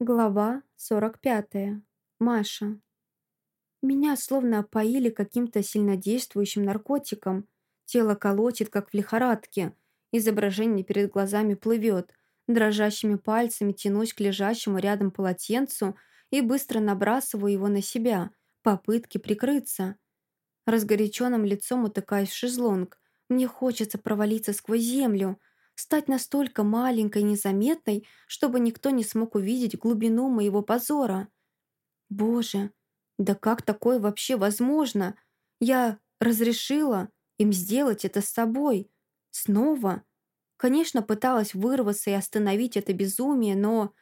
Глава 45. Маша. Меня словно опоили каким-то сильнодействующим наркотиком. Тело колотит, как в лихорадке. Изображение перед глазами плывет. Дрожащими пальцами тянусь к лежащему рядом полотенцу и быстро набрасываю его на себя. Попытки прикрыться. Разгоряченным лицом утыкаюсь в шезлонг. Мне хочется провалиться сквозь землю – стать настолько маленькой и незаметной, чтобы никто не смог увидеть глубину моего позора. Боже, да как такое вообще возможно? Я разрешила им сделать это с собой. Снова. Конечно, пыталась вырваться и остановить это безумие, но...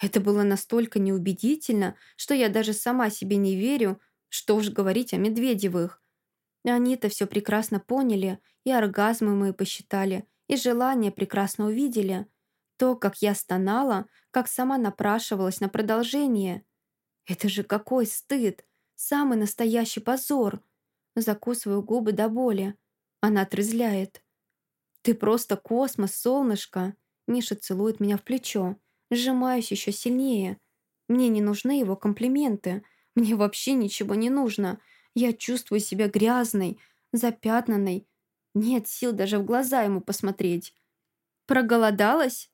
Это было настолько неубедительно, что я даже сама себе не верю, что уж говорить о Медведевых. Они-то все прекрасно поняли, и оргазмы мы посчитали, и желание прекрасно увидели. То, как я стонала, как сама напрашивалась на продолжение. Это же какой стыд! Самый настоящий позор! Закусываю губы до боли. Она отрезляет. «Ты просто космос, солнышко!» Миша целует меня в плечо. Сжимаюсь еще сильнее. Мне не нужны его комплименты. Мне вообще ничего не нужно. Я чувствую себя грязной, запятнанной, нет сил даже в глаза ему посмотреть. «Проголодалась?»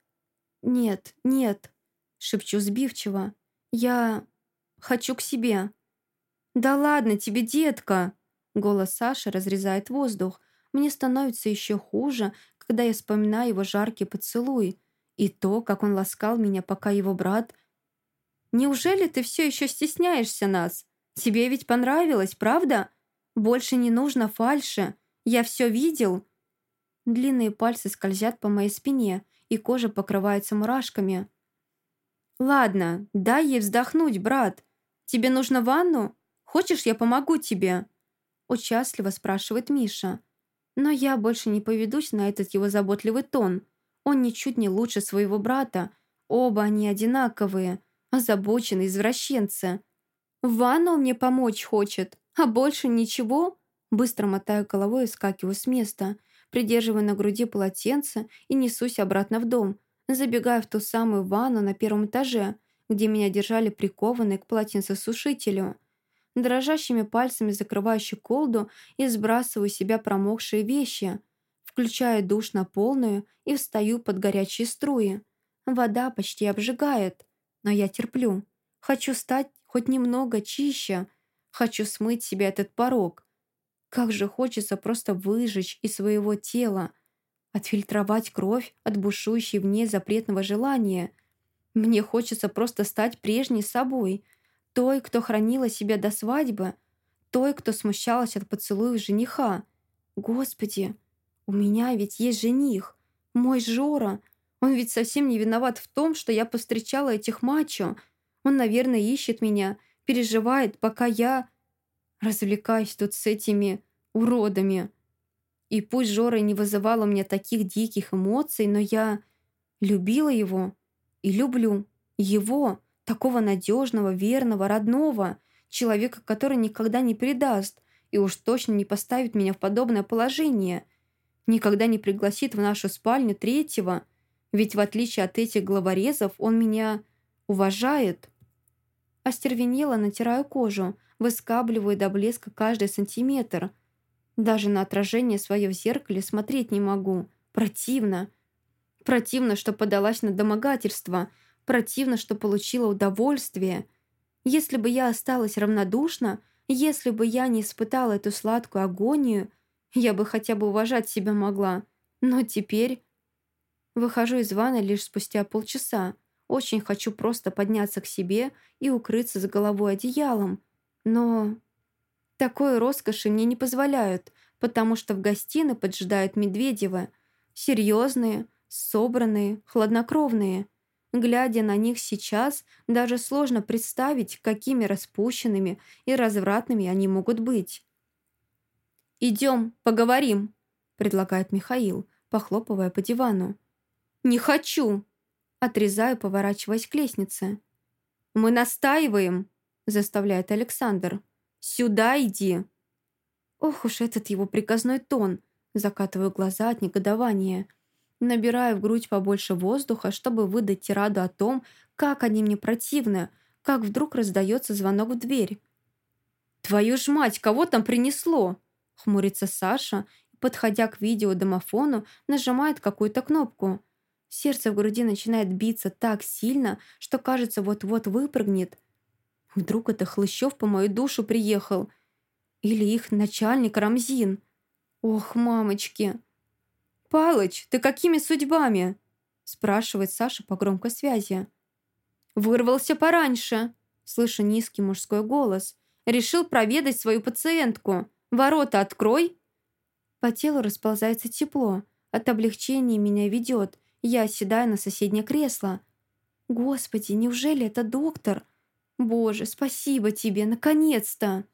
«Нет, нет», — шепчу сбивчиво. «Я хочу к себе». «Да ладно тебе, детка!» Голос Саши разрезает воздух. Мне становится еще хуже, когда я вспоминаю его жаркий поцелуй и то, как он ласкал меня, пока его брат... «Неужели ты все еще стесняешься нас? Тебе ведь понравилось, правда? Больше не нужно фальши. Я все видел!» Длинные пальцы скользят по моей спине, и кожа покрывается мурашками. «Ладно, дай ей вздохнуть, брат. Тебе нужно ванну? Хочешь, я помогу тебе?» Участливо спрашивает Миша. Но я больше не поведусь на этот его заботливый тон. Он ничуть не лучше своего брата. Оба они одинаковые, озабоченные извращенцы. Ванну мне помочь хочет, а больше ничего? Быстро мотаю головой и скакиваю с места, придерживая на груди полотенце и несусь обратно в дом, забегая в ту самую ванну на первом этаже, где меня держали прикованной к полотенцесушителю. Дрожащими пальцами закрываю щеколду и сбрасываю с себя промокшие вещи, включаю душ на полную и встаю под горячие струи. Вода почти обжигает, но я терплю. Хочу стать хоть немного чище, хочу смыть себе этот порог, как же хочется просто выжечь из своего тела, отфильтровать кровь от бушующей в ней запретного желания. Мне хочется просто стать прежней собой, той, кто хранила себя до свадьбы, той, кто смущалась от поцелуев жениха. Господи, у меня ведь есть жених, мой Жора. Он ведь совсем не виноват в том, что я повстречала этих мачо. Он, наверное, ищет меня, переживает, пока я развлекаюсь тут с этими уродами. И пусть Жора не вызывала у меня таких диких эмоций, но я любила его и люблю его, такого надежного, верного, родного, человека, который никогда не предаст и уж точно не поставит меня в подобное положение, никогда не пригласит в нашу спальню третьего, ведь в отличие от этих главорезов он меня уважает. Остервенело натираю кожу, выскабливаю до блеска каждый сантиметр. Даже на отражение свое в зеркале смотреть не могу. Противно. Противно, что подалась на домогательство. Противно, что получила удовольствие. Если бы я осталась равнодушна, если бы я не испытала эту сладкую агонию, я бы хотя бы уважать себя могла. Но теперь... Выхожу из ванны лишь спустя полчаса. Очень хочу просто подняться к себе и укрыться с головой одеялом. Но такой роскоши мне не позволяют, потому что в гостиной поджидают Медведевы. Серьезные, собранные, хладнокровные. Глядя на них сейчас, даже сложно представить, какими распущенными и развратными они могут быть. «Идем, поговорим», — предлагает Михаил, похлопывая по дивану. «Не хочу!» Отрезаю, поворачиваясь к лестнице. «Мы настаиваем!» Заставляет Александр. «Сюда иди!» Ох уж этот его приказной тон. Закатываю глаза от негодования. Набираю в грудь побольше воздуха, чтобы выдать тираду о том, как они мне противны, как вдруг раздается звонок в дверь. «Твою ж мать, кого там принесло?» Хмурится Саша подходя к видеодомофону, нажимает какую-то кнопку. Сердце в груди начинает биться так сильно, что кажется вот-вот выпрыгнет. Вдруг это Хлыщев по мою душу приехал? Или их начальник Рамзин? Ох, мамочки! «Палыч, ты какими судьбами?» спрашивает Саша по громкой связи. «Вырвался пораньше», слышу низкий мужской голос. «Решил проведать свою пациентку. Ворота открой!» По телу расползается тепло. От облегчения меня ведет. Я оседаю на соседнее кресло. «Господи, неужели это доктор?» «Боже, спасибо тебе, наконец-то!»